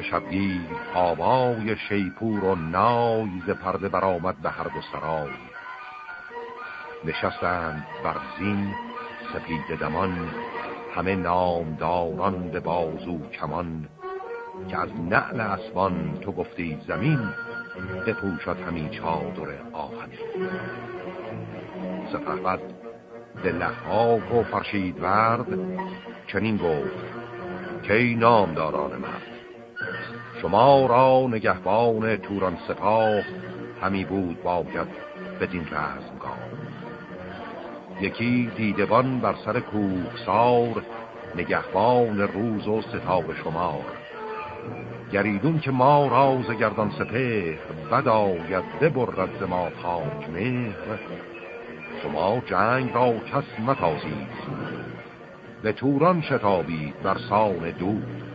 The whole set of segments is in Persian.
به شبگیر آوای شیپور و نای ز پرده برآمد به هر دو سرای. نشستند بر زین سپید دمان همه نامداران به بازو کمان که از نعل اسبان تو گفتی زمین بپوشد همین چادر آهنی سپهبد به لحاف و فرشید ورد چنین گفت که نامداران مرد شما را نگهبان توران سپاه همی بود باید بدین رزمگاه. یکی دیدبان بر سر کوه سار نگهبان روز و ستاق شمار. گریدون که ما راز گردان سپه بد آید ببرد ما پاک مهر. شما جنگ را کس متازید به توران شتابید بر سان دود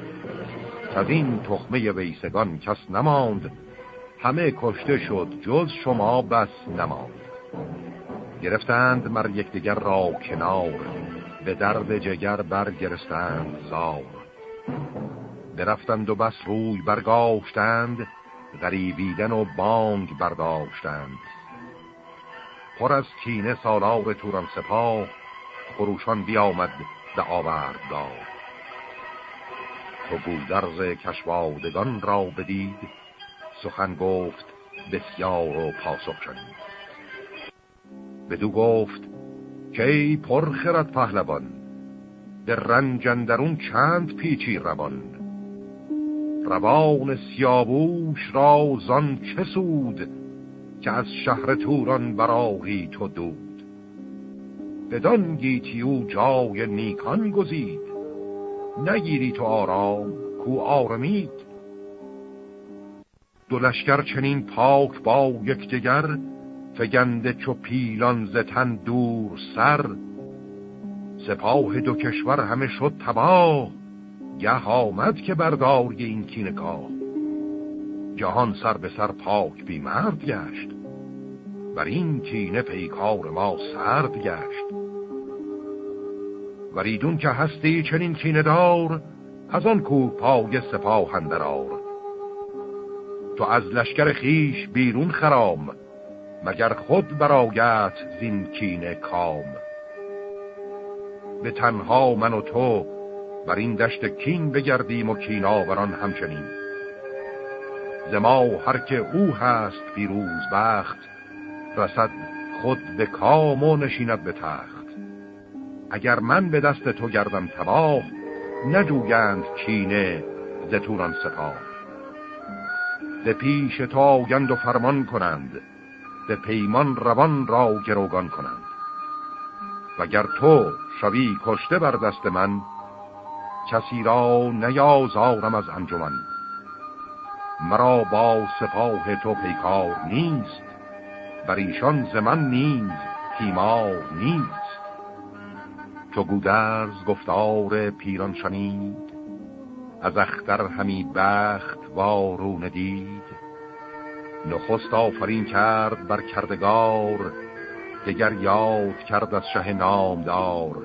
از این تخمه ویسگان کس نماند. همه کشته شد جز شما بس نماند. گرفتند مر یکدیگر را کنار به درد جگر برگرستند زار. برفتند و بس روی برگاشتند غریبیدن و بانگ برداشتند. پر از کینه سالار توران سپاه خروشان بیامد به آوردگاه تو گودرز کشوادگان را بدید سخن گفت بسیار و پاسخ شدید بدو گفت کی پرخرد پهلوان به رنجندرون چند پیچی روان؟ روان سیابوش را زان چه سود که از شهر توران براری تو دود؟ بدان گیتی او جای نیکان گزید نگیری تو آرام کو آرمید. دو چنین پاک با یکدیگر فگنده چو پیلان زتن دور سر. سپاه دو کشور همه شد تباه گه آمد که برداری این کینگاه جهان سر به سر پاک بی مرد گشت بر این کینه پیکار ما سرد گشت. وریدون که هستی چنین کینه دار از آن کوه پای سپاه اندرار تو از لشکر خیش بیرون خرام مگر خود برایت زین کینه کام. به تنها من و تو بر این دشت کین بگردیم و کیناوران همچنین. زما هر که او هست پیروز بخت رسد خود به کام و نشیند به تخت. اگر من به دست تو گردم تباه نجوگند کینه زتوران سپاه. به پیش تو آگند و فرمان کنند به پیمان روان را گروگان کنند. وگر تو شوی کشته بر دست من کسی را نیازارم از انجمن. مرا با سپاه تو پیکار نیست بر ایشان زمن نیز تیمار نیست. چو گودرز گفتار پیران شنید از اختر همی بخت وارون دید نخست آفرین کرد بر کردگار دگر یاد کرد از شه نامدار.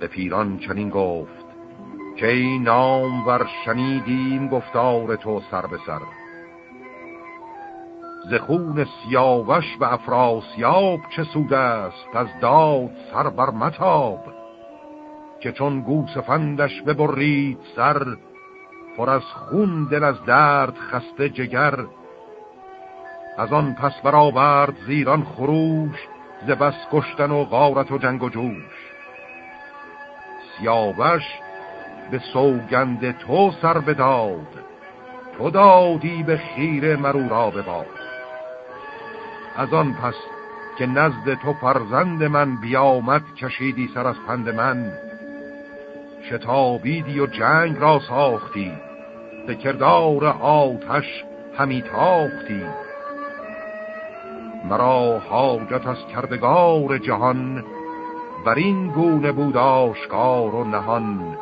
به پیران چنین گفت که نام ور شنیدیم گفتار تو سر به سر؟ زخون سیاوش و افراسیاب چه سود است از داد سر بر متاب که چون گوسفندش ببرید سر پر از خون دل از درد خسته جگر. از آن پس برآورد زیران خروش ز بس کشتن و غارت و جنگ و جوش. سیاوش به سوگند تو سر بداد تو دادی به خیر مرو را بباد. از آن پس که نزد تو فرزند من بیامد کشیدی سر از پند من. شتابیدی و جنگ را ساختی به کردار آتش همی تاختی. مرا حاجت از کردگار جهان بر این گونه بود آشکار و نهان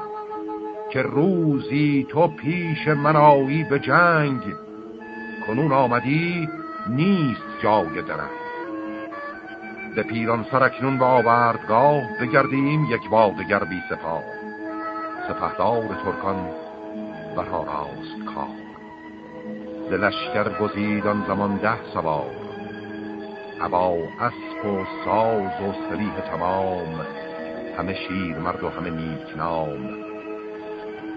که روزی تو پیش منایی به جنگ. کنون آمدی نیست جای درنگ به پیران سرکنون به آوردگاه بگردیم یک بادگر بی سپاه. سپهدار ترکان برها راست کار. ز لشکر گزید آن زمان ده سوار. هوا اسب و ساز و سریح تمام. همه شیر مرد و همه نیک نام.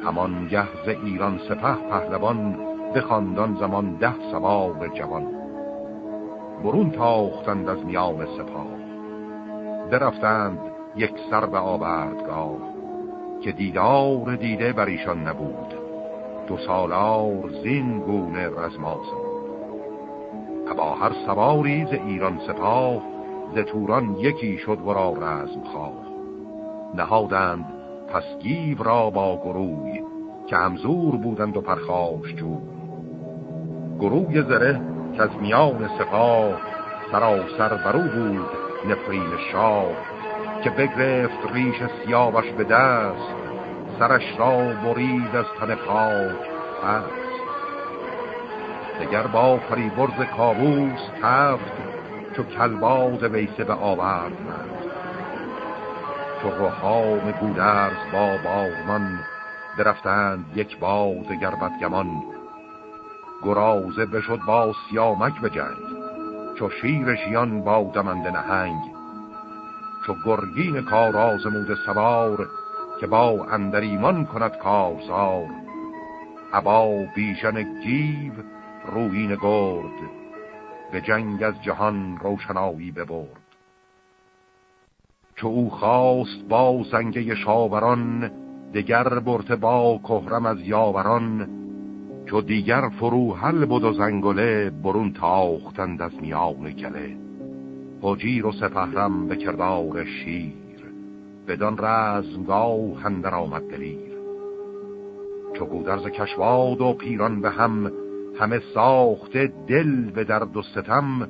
همان گهز ایران سپه پهلوان خاندان زمان ده سوار جوان. برون تاختند از میان سپاه. درفتند یک سر به آوردگاه که دیدار دیده بر ایشان نبود. دو سالار زین گونه رزماز با هر سواری ز ایران سپاه ز توران یکی شد ورا رزم خواه. نهادند پس گیو را با گروی که همزور بودند و پرخاش جو گروی زره که از میان سپاه سراسر برو بود نفرین شاه که بگرفت ریش سیاوش به دست سرش را برید از تن خاک پس دگر با فریبرز کابوس تفت چو کلباز ویسه به آورد رفت چو روحام گودرز با بارمان درفتند یک باز گربتگمان گرازه بشد با سیامک به جنگ چو شیر شیان با دمنده نهنگ چو گرگین کار آزمود سوار که با اندریمان کند کارزار. ابا بیژن گیو روین گرد به جنگ از جهان روشنایی ببرد. چو او خواست با زنگه شاوران دگر برت با کهرم از یاوران چو دیگر فروحل بود و زنگله برون تاختند از میان کله. حجیر و سپهرم به کردار شیر بدان رزمگاه هندر آمد دلیر. چو گودرز کشواد و پیران به هم همه ساخته دل به درد و ستم.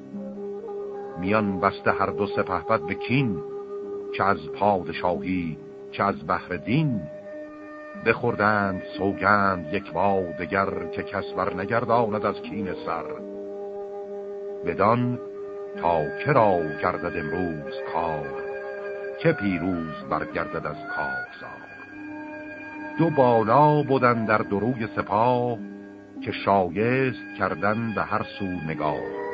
میان بسته هر دو سپهبد به کین چه از پادشاهی چه از بحر دین. بخوردند سوگند یک با دگر که کس بر نگرداند از کین سر. بدان تا کرا گردد امروز کار چه پیروز برگردد از کارزار. دو بالا بودن در دروی سپاه که شایست کردن به هر سو نگاه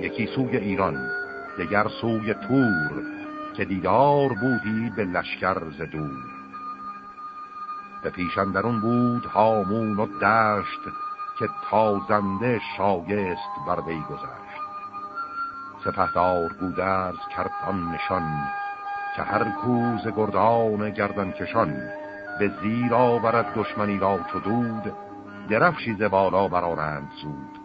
یکی سوی ایران دگر سوی تور که دیدار بودی به لشکر زدور به پیشندرون بود هامون و دشت که تازنده شایست بر وی گذشت. سپهدار گودرز کرد آن نشان که هر کوز گردان گردن کشان به زیر آورد دشمنی را چدود درفشی ز بالا برارند زود.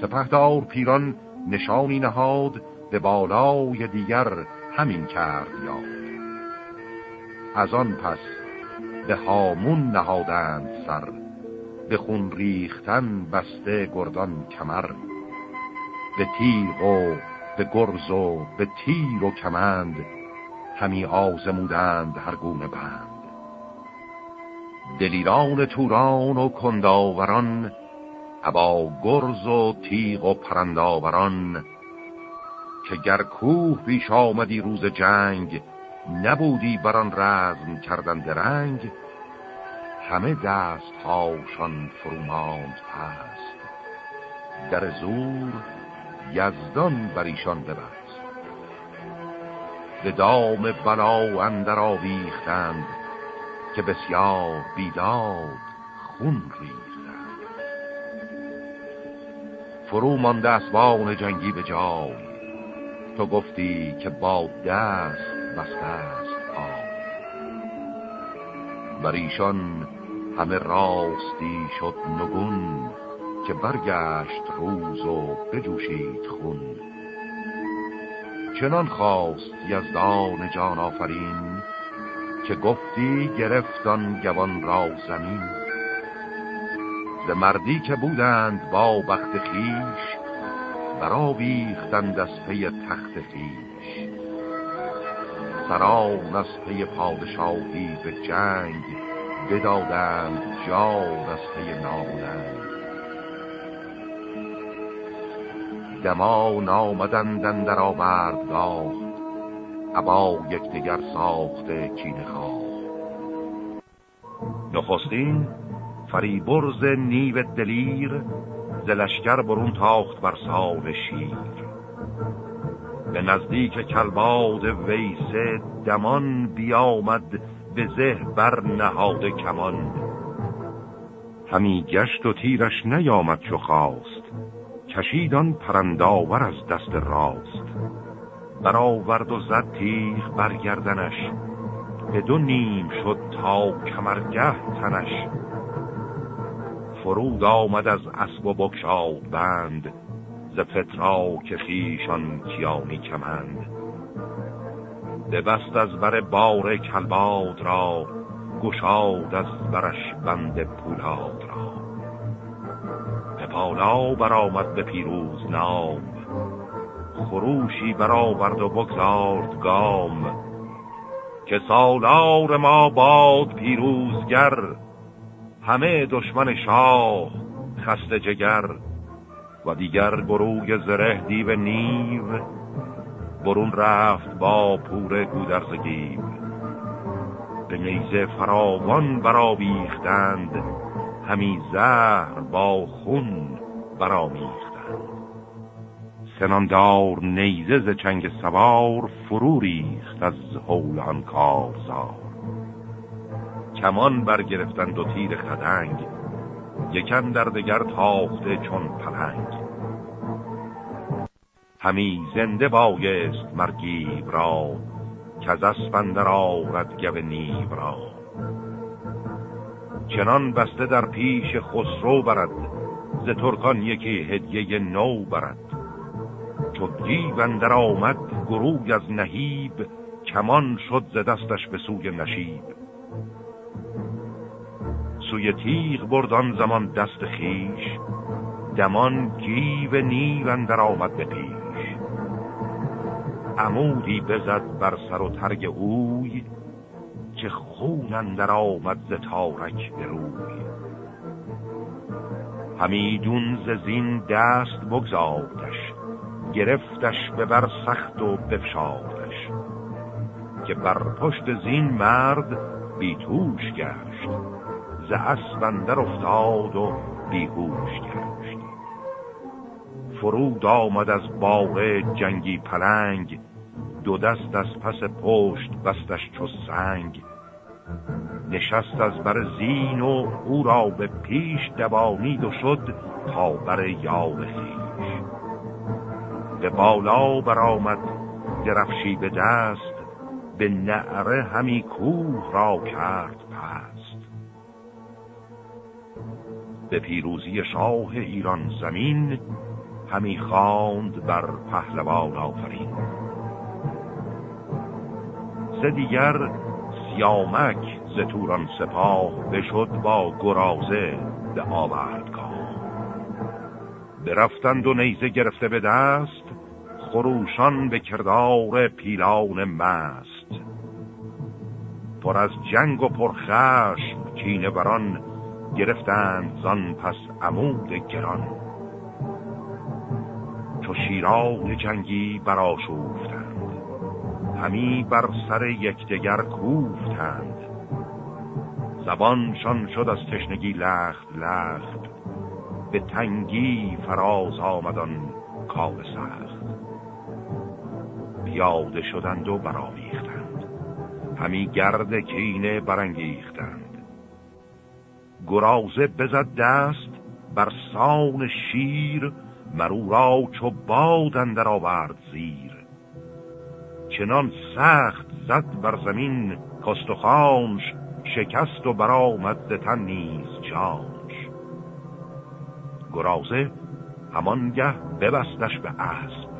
سپهدار پیران نشانی نهاد به بالای دیگر همین کرد یاد از آن پس به هامون نهادند سر به خون ریختن بسته گردان کمر. به تیغ و به گرز و به تیر و کمند همی آزمودند هر گونه بند. دلیران توران و کنداوران ابا گرز و تیغ و پرنداوران که گر کوه بیش آمدی روز جنگ نبودی بران رزم کردن درنگ. همه دست هاشان فروماند پست. در زور یزدان بر ایشان ببست. به دام بلا اندر آویختند که بسیار بیداد خون ریختند. فرو مانده اسبان جنگی به جای. تو گفتی که با دست بسته است آب. بر ایشان همه راستی شد نگون که برگشت روز و بجوشید خون. چنان خواست یزدان جان آفرین که گفتی گرفت آن گوان را زمین. ز مردی که بودند با بخت خویش برآویختند از پی تخت خویش سران از پی پادشاهی به جنگ بدادند جان از پی نام و ننگ دمان آمدندن در آوردگاه ابا یکدیگر ساخته کینه خواه. نخستین فریبرز نیو دلیر ز لشکر برون تاخت بر سال شیر. به نزدیک کلباد ویسه دمان بیامد به زه بر نهاد کمان. همی گشت و تیرش نیامد چو خواست کشیدان پرنداور از دست راست. برآورد و زد تیغ برگردنش به دو نیم شد تا کمرگه تنش. فرود آمد از اسب و بکشاد بند ز فترا که خیشان کیانی کمند. بست از بر بار کلباد را گشاد از برش بند پولاد را. به بالا برآمد به پیروز نام خروشی برآورد و بگذارد گام. که سالار ما باد پیروزگر همه دشمن شاه خسته جگر. و دیگر گروه زره دیو نیو برون رفت با پور گودرزگی به نیزه فراوان برآویختند همی زهر با خون برامیختند سناندار نیزه ز چنگ سوار فرو ریخت از حول آن کارزار. کمان برگرفتند و تیر خدنگ یکن در دگر تاخته چون پلنگ. همی زنده بایست مرگیب را که از اسفندر آورد گب نیب را. چنان بسته در پیش خسرو برد ز ترکان یکی هدیه نو برد. چو گیوندر آمد گروه از نهیب کمان شد ز دستش به سوی نشیب. سوی تیغ بردان زمان دست خیش دمان گیو نیو آمد به پیش. عمودی بزد بر سر و ترگ اوی که خون اندر آمد ز تارک به روی. همیدون ز زین دست بگذاردش گرفتش به بر سخت و بفشاردش که بر پشت زین مرد بیتوش گشت. ز اسبندر افتاد و بیهوش گشت. فرود آمد از باغ جنگی پلنگ دو دست از پس پشت بستش چو سنگ. نشست از بر زین و او را به پیش دوانید و شد تا بر یار خیش به بالا برآمد درفشی به دست به نعره همی کوه را کرد پست به پیروزی شاه ایران زمین همی خواند بر پهلوان آفرین. سه دیگر سیامک ز توران سپاه بشد با گرازه به آوردگاه. برفتند و نیزه گرفته به دست خروشان به کردار پیلان مست. پر از جنگ و پرخشم کینه بران گرفتند زان پس عمود گران. چو شیران جنگی براشوفتند همی بر سر یکدیگر کوفتند. زبانشان شد از تشنگی لخت لخت به تنگی فراز آمدان کار سخت. پیاده شدند و برآویختند همی گرد کینه برانگیختند. گرازه بزد دست بر سان شیر مرو را چو باد در آورد زیر. چنان سخت زد بر زمین کستخانش شکست و برآمد تن نیز جانش. گرازه همانگه ببستش به اسب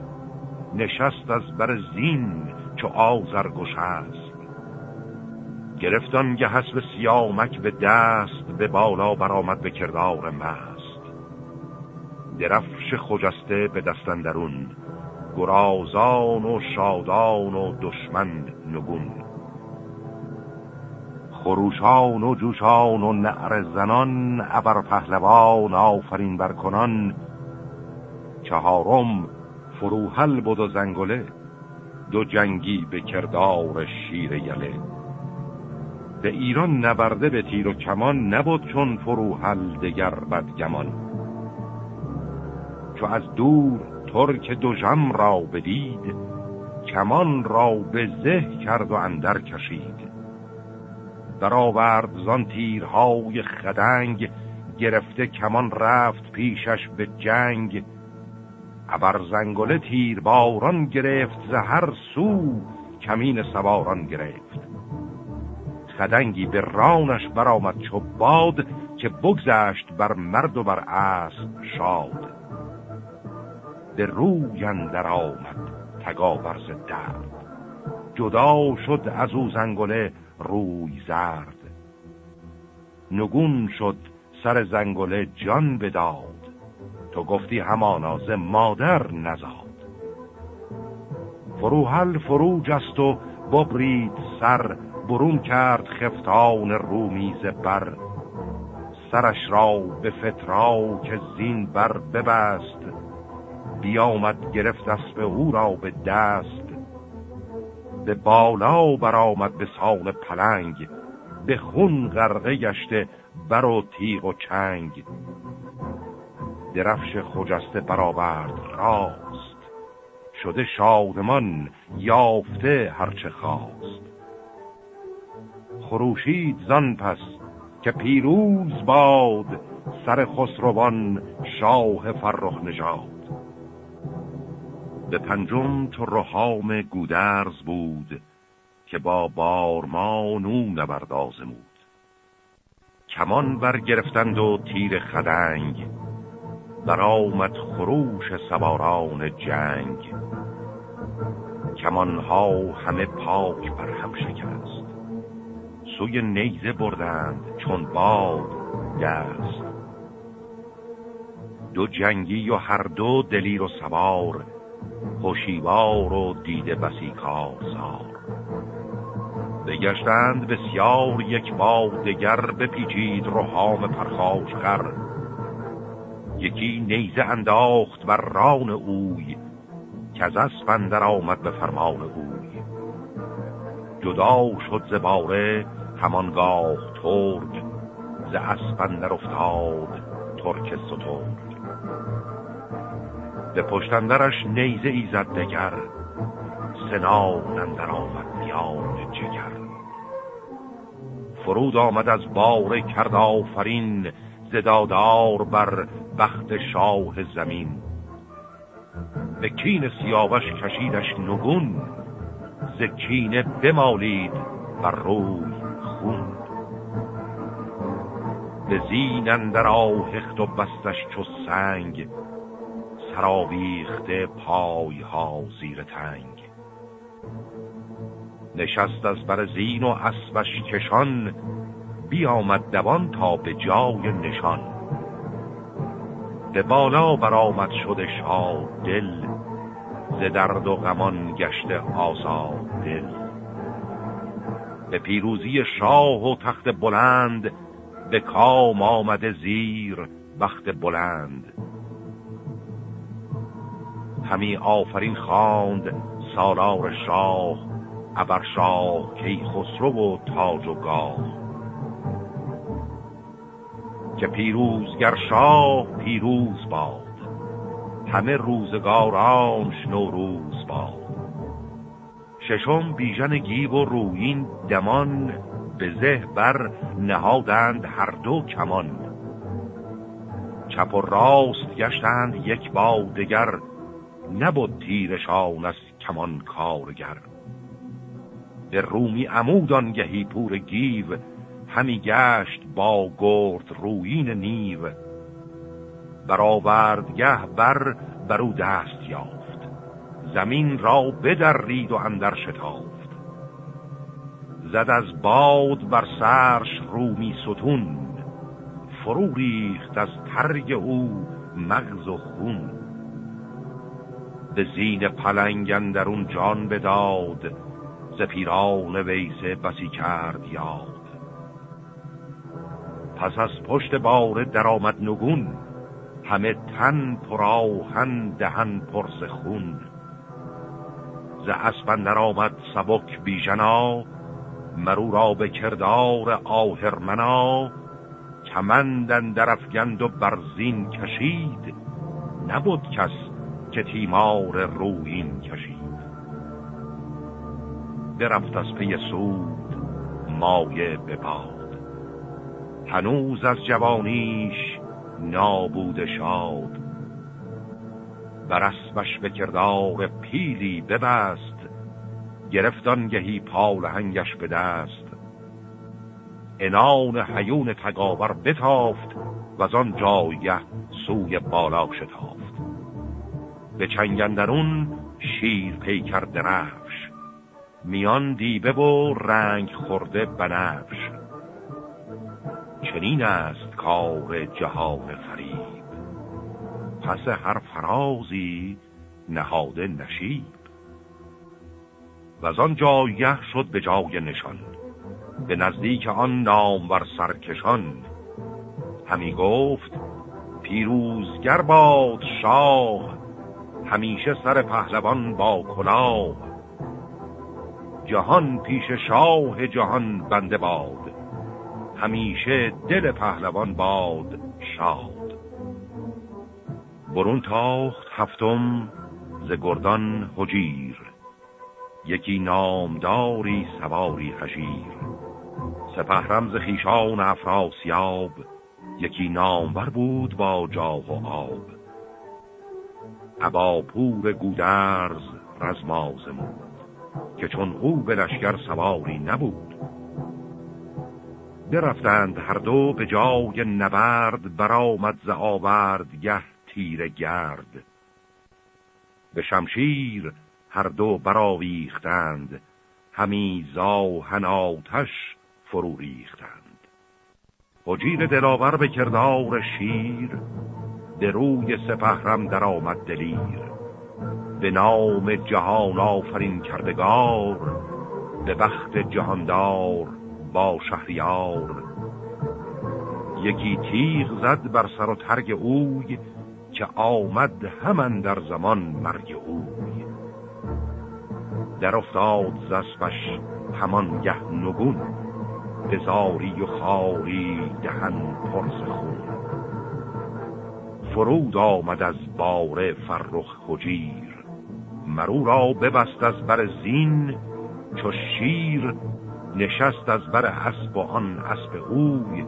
نشست از بر زین چو آزر گشست گرفتان گه حسب سیامک به دست به بالا برآمد به کردار مست. درفش خجسته به دستندرون گرازان و شادان و دشمن نگون خروشان و جوشان و نعر زنان ابر پهلوان آفرین برکنان چهارم فروحل بود و زنگله دو جنگی به کردار شیر یله. به ایران نبرده به تیر و کمان نبود چون فروحل دگر بدگمان چو از دور ترک جم را بدید کمان را به زه کرد و اندر کشید. در آورد زان تیرهای خدنگ گرفته کمان رفت پیشش به جنگ. ابر زنگله تیر باران گرفت زهر سو کمین سواران گرفت. خدنگی به رانش برآمد چو باد که بگذشت بر مرد و بر اسب شاد. به روی اندر آمد تگاورز درد. جدا شد از او زنگله روی زرد. نگون شد سر زنگله جان بداد. تو گفتی همانا ز مادر نزاد. فروحل فروج است و ببرید سر برون کرد خفتان رومیز بر. سرش را به فترا که زین بر ببست. بیامد گرفت اسب او را به دست. به بالا برآمد به سال پلنگ. به خون غرقه گشته بر و تیغ و چنگ. درفش خجسته برآورد راست. شده شادمان یافته هرچه خواست. خروشید زن پس که پیروز باد سر خسروان شاه فرخ نژاد. به پنجم تو رهام گودرز بود که با بارمان او نبردازمود کمان برگرفتند و تیر خدنگ برآمد خروش سواران جنگ. کمانها همه پاک بر هم شکست. سوی نیزه بردند چون باد دست دو جنگی و هر دو دلیر و سوار خوشیوار و دیده بسی کارزار. بگشتند بسیار یک با دگر بپیچید روحام پرخاش خر یکی نیزه انداخت بر ران اوی که از اسپندر آمد به فرمان اوی. جدا شد زباره همانگاه ترگ ز اسپندر افتاد ترک سترگ به پشتندرش نیزه ایزد دگر سنان اندر آمد میان جگر. فرود آمد از بار کرد آفرین زدادار بر بخت شاه زمین. به کین سیاوش کشیدش نگون ز کینه بمالید بر روی خون. به زین اندر آهخت و بستش چو سنگ سراویخته پای ها زیر تنگ. نشست از بر زین و اسبش کشان بیامد دوان تا به جای نشان. به بالا برآمد شده شاد دل ز درد و غمان گشته آزاد دل. به پیروزی شاه و تخت بلند به کام آمده زیر بخت بلند. همی آفرین خواند سالار شاه ابر شاه کی خسرو و تاج و گاه. که پیروزگر شاه پیروز باد همه روزگارانش نوروز باد. ششم بیژن گیو و روین دمان به زه بر نهادند هر دو کمان. چپ و راست گشتند یک با دگر نبود تیرشان از کمان کارگر. به رومی عمودان گهی پور گیو همی گشت با گرد روین نیو. برآوردگه بر برو دست یافت. زمین را بدرید و اندر شتافت. زد از باد بر سرش رومی ستون فرو ریخت از ترگ او مغز و خون. به زین پلنگ درون جان بداد ز پیران ویسه بسی کرد یاد. پس از پشت باره درآمد نگون همه تن پراهن دهن پرس خون ز اسبن آمد سبک بیژنا مرو را به کردار آهرمنا. کمندن درفگند و برزین کشید نبود کس که تیمار روین کشید. برفت از پی سود مایه به باد. هنوز از جوانیش نابود شاد. بر اسبش به کردار پیلی ببست گرفتان گهی پال هنگش به دست. انان حیون تگاور بتافت و از آن جایگه سوی بالا شتافت. به چنگندرون شیر پیکر درفش میان دیبه و رنگ خورده بنفش. چنین است کار جهان فریب. پس هر فرازی نهاده نشیب. و از آن جایه شد به جای نشان به نزدیک آن نامور سرکشان. همی گفت پیروزگر باد شاه همیشه سر پهلوان با کلاه. جهان پیش شاه جهان بنده باد همیشه دل پهلوان باد شاد برون تاخت هفتم ز گردان حجیر یکی نامداری سواری هژیر سپهرم ز خیشان افراسیاب یکی نامور بود با جاه و آب. ابا پور گودرز رزمازمود که چون او به لشکر سواری نبود. برفتند هر دو به جای نبرد برآمد ز آورد گه تیر گرد. به شمشیر هر دو براویختند همی زاهن آتش فرو ریختند. حجیر دلاور به کردار شیر دروی سپهرم در آمد دلیر. به نام جهان آفرین کردگار به بخت جهاندار با شهریار. یکی تیغ زد بر سر و ترگ اوی که آمد همان در زمان مرگ اوی در افتاد زسبش همان گه نگون بزاری و خاری دهن پرس خون. فرود آمد از بار فرخ خجیر مرو را ببست از بر زین چو شیر نشست از بر اسب و آن اسب اوی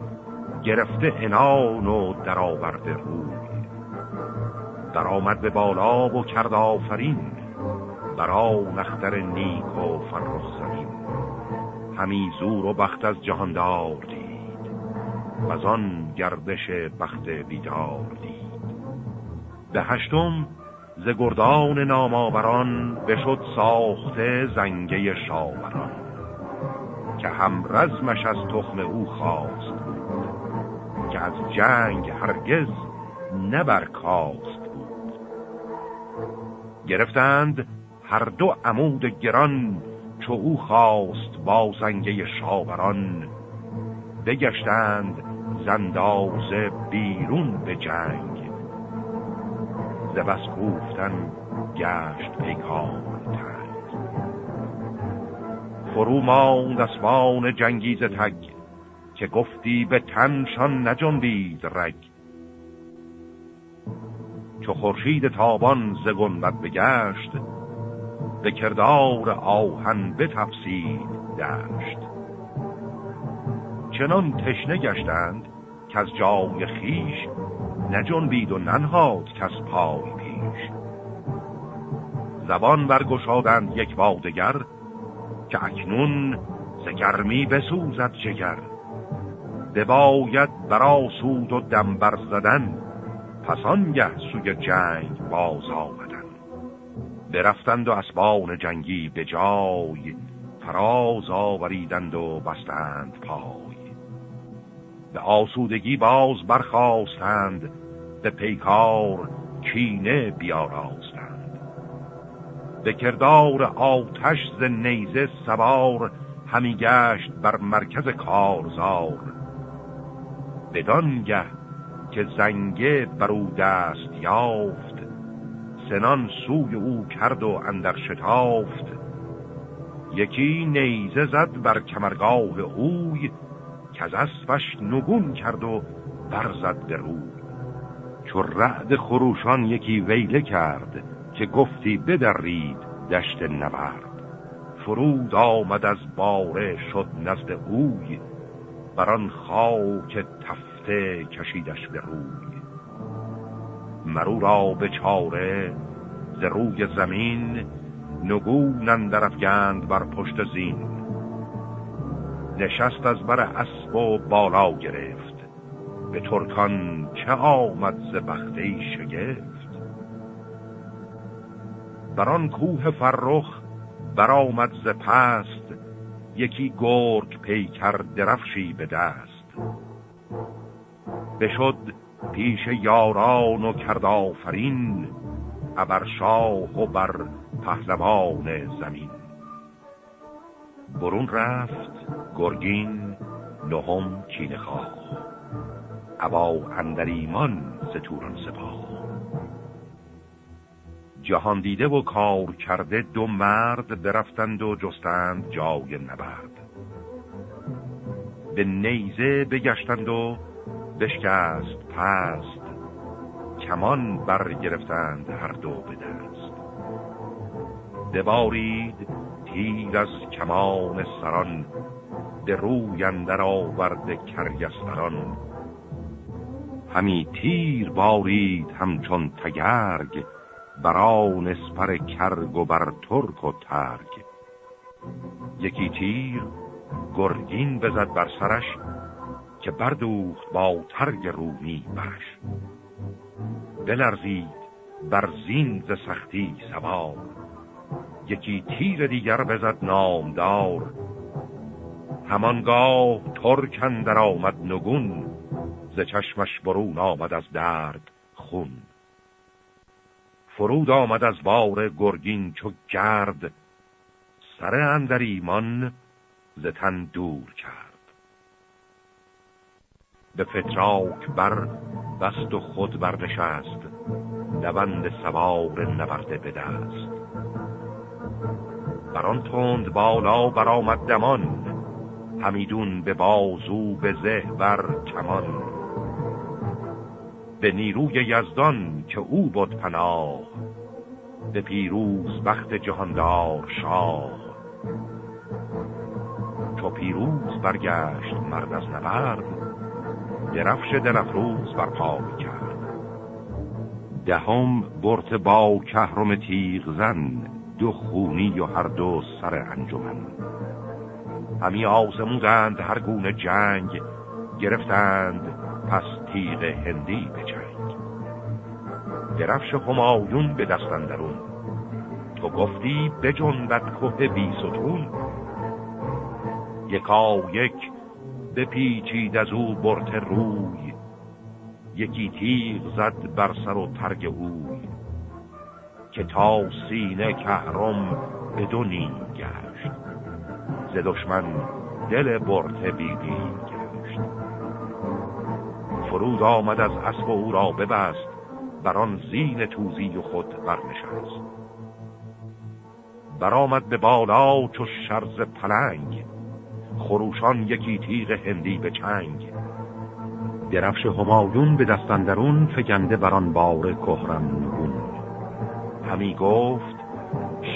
گرفته انان و درآورده روی. در آمد به بالا و کرد آفرین. برا نختر نیک و فرخ زمین. همی زور و بخت از جهاندار دید. و از آن گردش بخت بیدار دید. به هشتم ز گردان ناماوران بشد ساخته زنگه شاوران. که هم رزمش از تخم او خواست بود. که از جنگ هرگز نبرکاست. گرفتند هر دو عمود گران چو او خواست با زنگه شاوران. بگشتند زندازه بیرون به جنگ. ز بس کوفتن گشت پیکار تنگ. فرو ماند اسبان جنگیز تگ که گفتی به تنشان نجنبید رگ. چو خورشید تابان ز گنبد بگشت به کردار آهن بتفسید دشت. چنان تشنه گشتند که از جای خیش نجنبید و ننهاد کس پای پیش. زبان برگشادند یک بادگر که اکنون زگرمی بسوزد جگر. بباید برا سود و دم زدن پسانگه سوی جنگ باز آمدن برفتند و اسبان جنگی به جای فراز آوریدند و بستند پای. به آسودگی باز برخواستند به پیکار کینه بیاراستند. به کردار آتش ز نیزه سوار همی گشت بر مرکز کارزار. بدانگه که زنگه بر او دست یافت. سنان سوی او کرد و اندر شتافت. یکی نیزه زد بر کمرگاه اوی که از اسبش نگون کرد و برزد به روی. چو رعد خروشان یکی ویله کرد که گفتی بدرید دشت نبرد. فرود آمد از باره شد نزد اوی. بران خاک تفته کشیدش به روی. مرو را به چاره ز روی زمین نگون اندر افگند بر پشت زین. نشست از بر اسب و بالا گرفت. به ترکان چه آمد ز بخته شگفت؟ بران کوه فرخ برآمد ز پست. یکی گرگ پیکر درفشی به دست. بشد پیش یاران و کرد آفرین ابر شاه و بر پهلوان زمین. برون رفت گرگین نهم کین خواه. ابا اندریمان ستوران سپاه. جهان دیده و کار کرده دو مرد برفتند و جستند جای نبرد. به نیزه بگشتند و بشکست پست کمان برگرفتند هر دو به دست. ببارید تیر از کمان سران به روی اندر آورد کریستران. همی تیر بارید همچون تگرگ بران اسپر کرگ و بر ترک و ترگ. یکی تیر گرگین بزد بر سرش که بردوخت با ترگ رومی برش. بلرزید بر زین ز سختی سوار. یکی تیر دیگر بزد نامدار. همانگاه ترکن در آمد نگون ز چشمش برون آمد از درد خون. فرود آمد از بار گرگین چو گرد سر اندر ایمان ز تن دور کرد. به فتراک بر بست و خود برنشست نوند سوار نبرده به دست. بران تند بالا برآمد دمان همیدون به بازو به زه بر کمان. به نیروی یزدان که او بود پناه به پیروز بخت جهاندار شاه. چو پیروز برگشت مرد از نبرد درفش دلفروز برپا کرد دهم برت با کهرم تیغ زن دو خونی و هر دو سر انجمن. همی آزمودند هر گونه جنگ گرفتند پس تیغ هندی به جنگ درفش همایون به دستندرون تو گفتی بجنبت که بی ستون یکا یک بپیچید از او برت روی. یکی تیغ زد بر سر و ترگ اوی. که تا سینه کهرم به دو نیم گشت. ز دشمن دل برته بیدین گشت. فرود آمد از اسب او را ببست بر آن زین توزی خود برنشست. برآمد به بالا چو شرز پلنگ. خروشان یکی تیغ هندی به چنگ. درفش همایون به دستندرون فگنده بران بار کهرم نگون همی گفت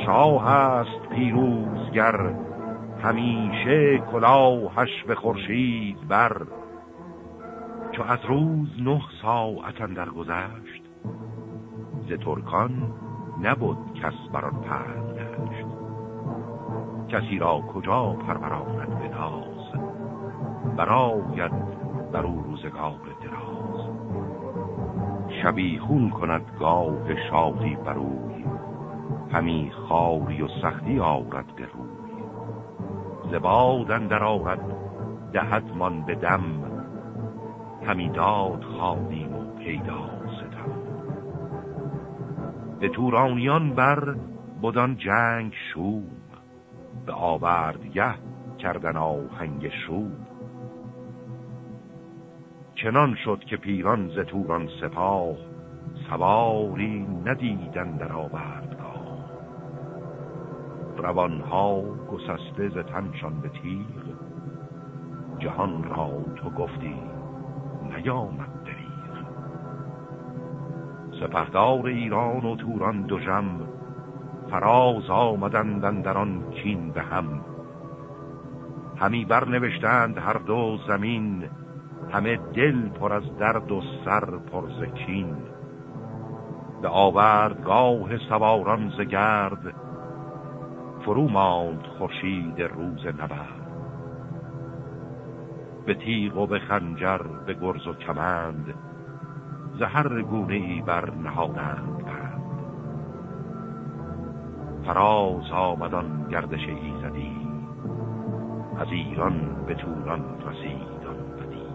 شاه است پیروزگر همیشه کلاهش به خورشید بر. چو از روز نه ساعت اندر گذشت ز ترکان نبود کس بران پهن دشت کسی را کجا پروراند به ناز؟ براید بر او روزگار دراز. شبیخون کند گاه شادی بروی همی خاری و سختی آرد به روی. زبادن در آرد دهدمان به دم. همی داد خانیم و پیدا به تورانیان بر بدان جنگ شوم به آورد یه کردن آهنگ شوم چنان شد که پیران ز توران سپاه سواری ندیدن در آوردگاه. روانها گسسته ز تنشان به تیغ جهان را تو گفتی نیامد دریغ سپهدار ایران و توران دو جم فراز آمدند در آن کین به هم همی برنوشتند هر دو زمین همه دل پر از درد و سر پر ز کین. به آوردگاه سواران ز گرد فرو ماند خورشید روز نبرد. به تیغ و به خنجر به گرز و کمند زهر گونه ای بر نهادند فراز آمدان گردش ایزدی. از ایران به توران رسید آن بدی.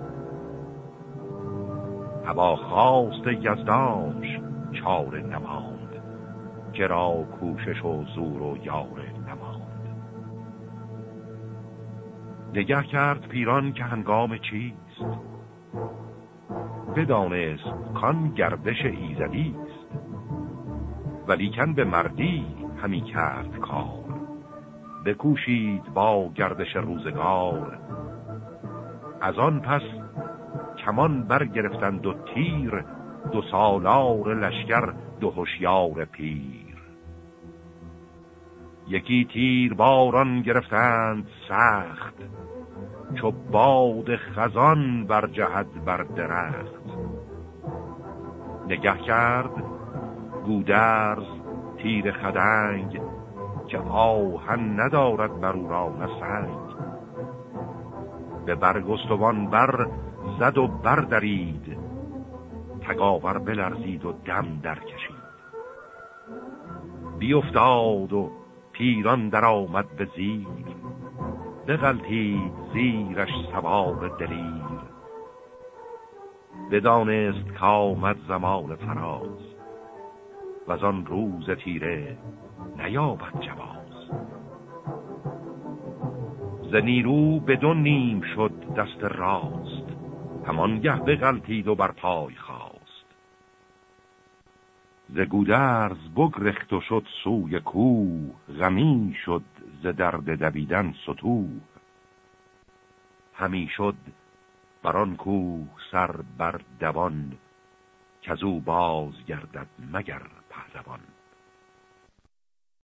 هوا خواست یزدانش چاره نماند. که را کوشش و زور و یار نماند. نگه کرد پیران که هنگام چیست؟ بدانست کان گردش ایزدی است. ولیکن به مردی همی کرد کار. بکوشید با گردش روزگار. از آن پس کمان برگرفتند و تیر دو سالار لشکر دو هوشیار پیر. یکی تیر باران گرفتند سخت چو باد خزان بر جهد بر درخت. نگه کرد گودرز تیر خدنگ که آهن ندارد بر او را نسنگ. به برگستوان بر زد و بردرید تگاور بلرزید و دم در کشید بیافتاد و پیران در آمد به زیر بغلتید زیرش سوار دلیر. بدانست که آمد زمان فراز و از آن روز تیره نیابد جواز. ز نیرو بدون نیم شد دست راست همانگه بغلتید و بر پای خواست ز گودرز بگرخت و شد سوی کوه غمی شد ز درد دویدن ستوه. همی شد بر آن کوه سر بر دوان که او باز گردد مگر پهلوان